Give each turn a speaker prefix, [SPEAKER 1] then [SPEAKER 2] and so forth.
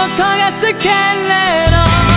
[SPEAKER 1] ことが好けれど